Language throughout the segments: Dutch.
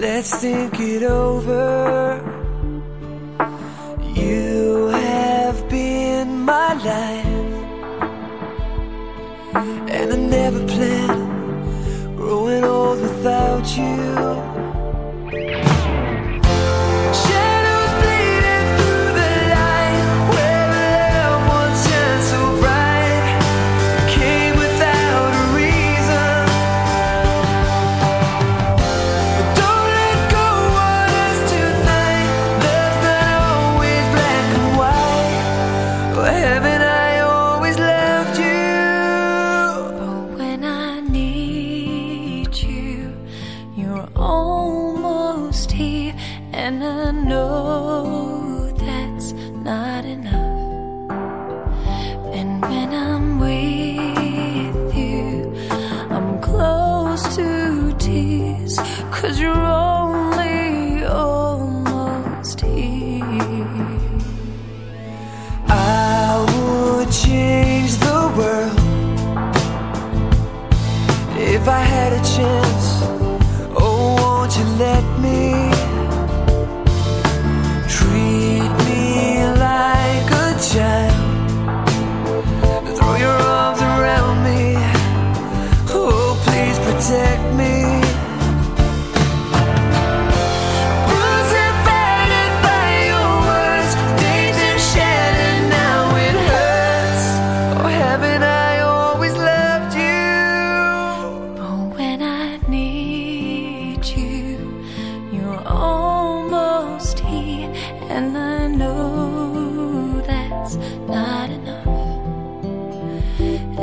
Let's think it over. You have been my life, and I never planned growing old without you.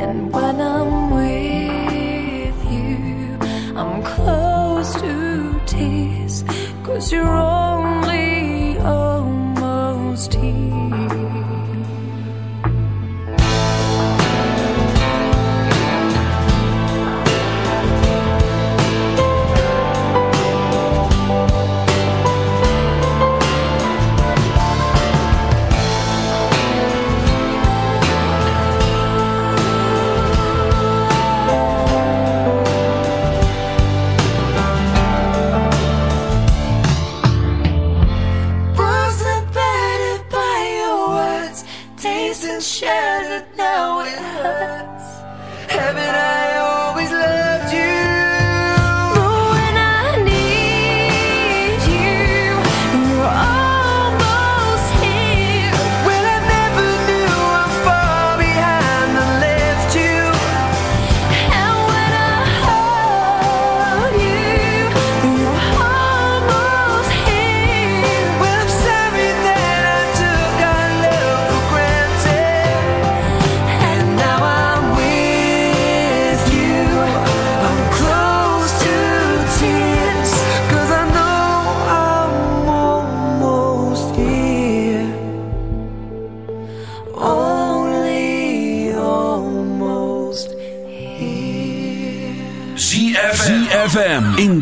And when I'm with you, I'm close to cause you're all.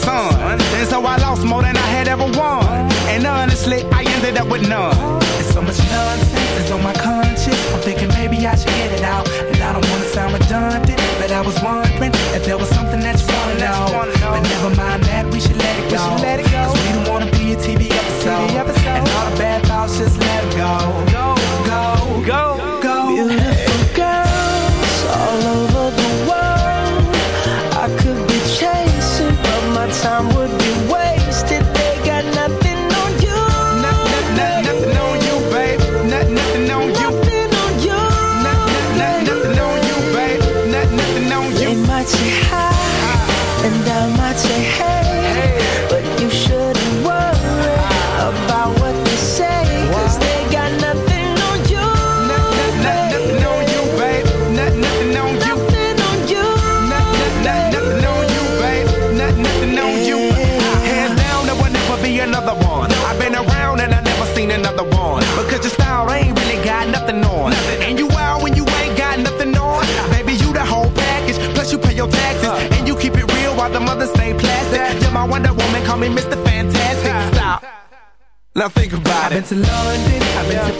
fun. Now think about i it. I've been to London, I've been yeah. to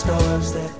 stars that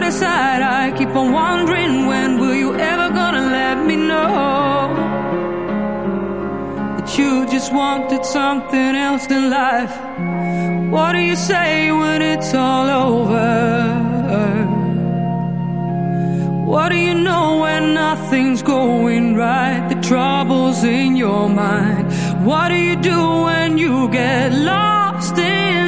the other side. I keep on wondering when will you ever gonna let me know that you just wanted something else than life. What do you say when it's all over? What do you know when nothing's going right? The trouble's in your mind. What do you do when you get lost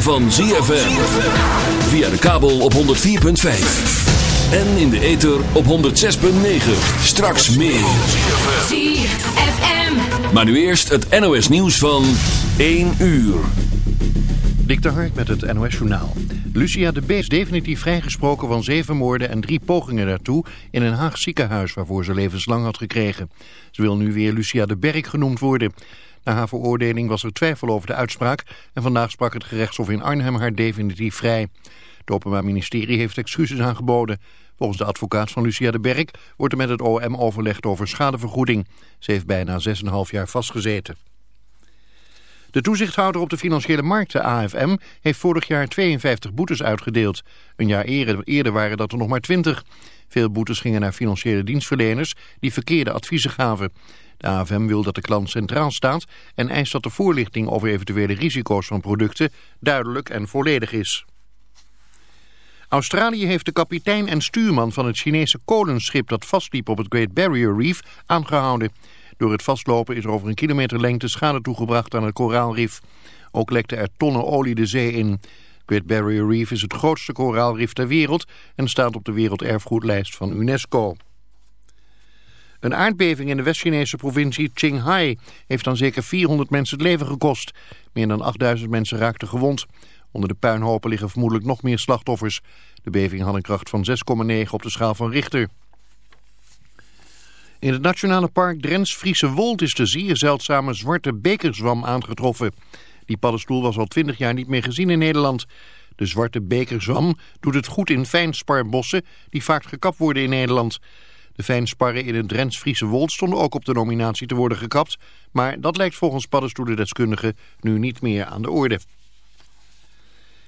van ZFM. Via de kabel op 104.5. En in de ether op 106.9. Straks meer. ZFM. Maar nu eerst het NOS nieuws van 1 uur. Dik de Hart met het NOS journaal. Lucia de Beest definitief vrijgesproken van zeven moorden en drie pogingen daartoe in een Haag ziekenhuis waarvoor ze levenslang had gekregen. Ze wil nu weer Lucia de Berk genoemd worden. Na haar veroordeling was er twijfel over de uitspraak en vandaag sprak het gerechtshof in Arnhem haar definitief vrij. Het Openbaar Ministerie heeft excuses aangeboden. Volgens de advocaat van Lucia de Berk wordt er met het OM overlegd over schadevergoeding. Ze heeft bijna 6,5 jaar vastgezeten. De toezichthouder op de financiële markten AFM, heeft vorig jaar 52 boetes uitgedeeld. Een jaar eerder, waren dat er nog maar 20. Veel boetes gingen naar financiële dienstverleners die verkeerde adviezen gaven. De AFM wil dat de klant centraal staat en eist dat de voorlichting over eventuele risico's van producten duidelijk en volledig is. Australië heeft de kapitein en stuurman van het Chinese kolenschip dat vastliep op het Great Barrier Reef aangehouden. Door het vastlopen is er over een kilometer lengte schade toegebracht aan het koraalrif. Ook lekte er tonnen olie de zee in. Great Barrier Reef is het grootste koraalrif ter wereld en staat op de werelderfgoedlijst van UNESCO. Een aardbeving in de West-Chinese provincie Qinghai heeft dan zeker 400 mensen het leven gekost. Meer dan 8000 mensen raakten gewond. Onder de puinhopen liggen vermoedelijk nog meer slachtoffers. De beving had een kracht van 6,9 op de schaal van Richter. In het nationale park Drents-Friese Wold is de zeer zeldzame zwarte bekerzwam aangetroffen. Die paddenstoel was al 20 jaar niet meer gezien in Nederland. De zwarte bekerzwam doet het goed in fijnsparbossen die vaak gekapt worden in Nederland. De fijnsparren in het Drents-Friese Wold stonden ook op de nominatie te worden gekapt. Maar dat lijkt volgens paddenstoelendeskundigen nu niet meer aan de orde.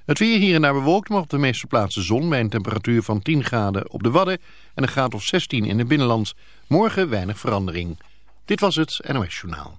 Het weer hier en daar bewolkt, maar op de meeste plaatsen zon bij een temperatuur van 10 graden op de Wadden en een graad of 16 in het binnenland. Morgen weinig verandering. Dit was het NOS Journaal.